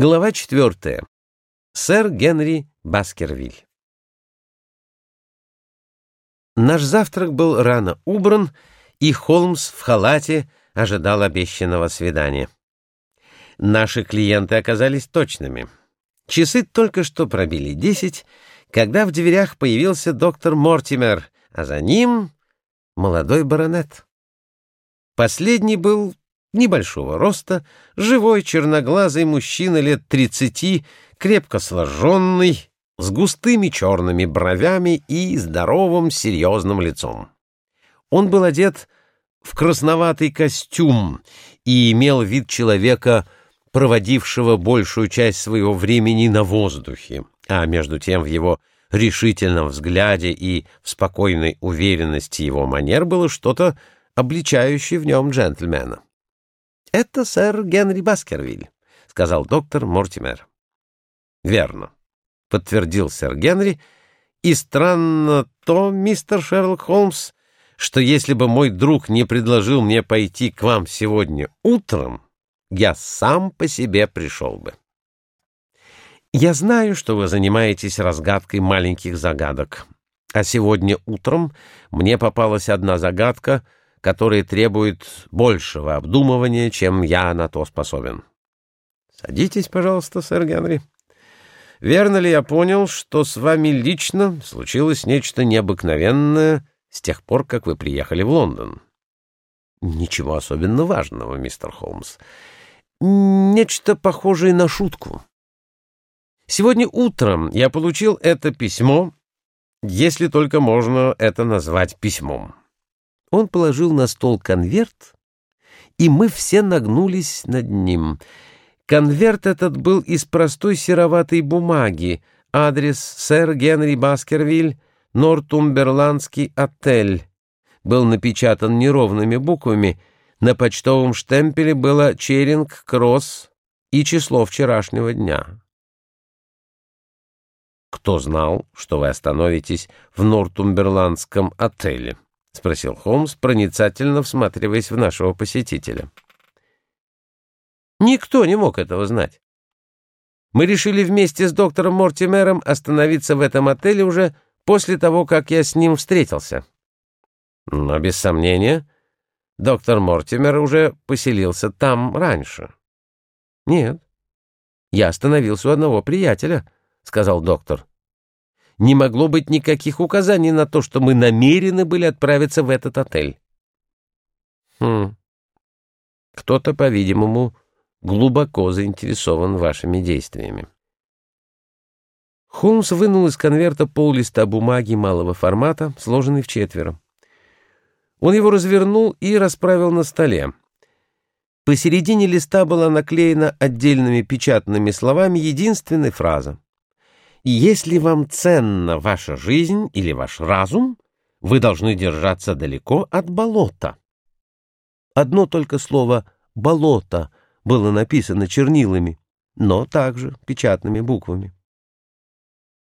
Глава четвертая. Сэр Генри Баскервиль. Наш завтрак был рано убран, и Холмс в халате ожидал обещанного свидания. Наши клиенты оказались точными. Часы только что пробили десять, когда в дверях появился доктор Мортимер, а за ним молодой баронет. Последний был небольшого роста, живой черноглазый мужчина лет тридцати, крепко сложенный, с густыми черными бровями и здоровым серьезным лицом. Он был одет в красноватый костюм и имел вид человека, проводившего большую часть своего времени на воздухе, а между тем в его решительном взгляде и в спокойной уверенности его манер было что-то, обличающее в нем джентльмена. — Это сэр Генри Баскервиль, — сказал доктор Мортимер. — Верно, — подтвердил сэр Генри, — и странно то, мистер Шерлок Холмс, что если бы мой друг не предложил мне пойти к вам сегодня утром, я сам по себе пришел бы. Я знаю, что вы занимаетесь разгадкой маленьких загадок, а сегодня утром мне попалась одна загадка — которые требуют большего обдумывания, чем я на то способен. Садитесь, пожалуйста, сэр Генри. Верно ли я понял, что с вами лично случилось нечто необыкновенное с тех пор, как вы приехали в Лондон? Ничего особенно важного, мистер Холмс. Нечто похожее на шутку. Сегодня утром я получил это письмо, если только можно это назвать письмом. Он положил на стол конверт, и мы все нагнулись над ним. Конверт этот был из простой сероватой бумаги, адрес сэр Генри Баскервиль, Нортумберландский отель. Был напечатан неровными буквами, на почтовом штемпеле было Черинг Кросс и число вчерашнего дня. Кто знал, что вы остановитесь в Нортумберландском отеле? — спросил Холмс, проницательно всматриваясь в нашего посетителя. Никто не мог этого знать. Мы решили вместе с доктором Мортимером остановиться в этом отеле уже после того, как я с ним встретился. Но, без сомнения, доктор Мортимер уже поселился там раньше. Нет, я остановился у одного приятеля, — сказал доктор не могло быть никаких указаний на то, что мы намерены были отправиться в этот отель. Хм. Кто-то, по-видимому, глубоко заинтересован вашими действиями. Холмс вынул из конверта пол листа бумаги малого формата, сложенный в четверо. Он его развернул и расправил на столе. Посередине листа была наклеена отдельными печатными словами единственная фраза. И если вам ценна ваша жизнь или ваш разум, вы должны держаться далеко от болота. Одно только слово «болото» было написано чернилами, но также печатными буквами.